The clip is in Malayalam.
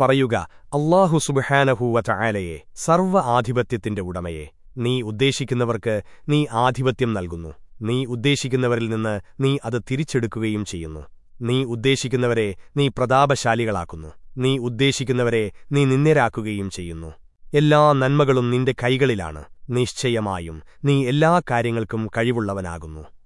പറയുക അള്ളാഹു സുബഹാനഹൂവ ചായാലയെ സർവ ആധിപത്യത്തിന്റെ ഉടമയെ നീ ഉദ്ദേശിക്കുന്നവർക്ക് നീ ആധിപത്യം നൽകുന്നു. നീ ഉദ്ദേശിക്കുന്നവരിൽ നിന്ന് നീ അത് തിരിച്ചെടുക്കുകയും ചെയ്യുന്നു. നീ ഉദ്ദേശിക്കുന്നവരെ നീ പ്രതാപശാലികളാക്കുന്നു. നീ ഉദ്ദേശിക്കുന്നവരെ നീ നിന്ദരാക്കുകയും ചെയ്യുന്നു. എല്ലാ നന്മകളും നിന്റെ കൈകളിലാണ്. നിശ്ചയമായും നീ എല്ലാ കാര്യങ്ങൾക്കും കഴിവുള്ളവനാകുന്നു.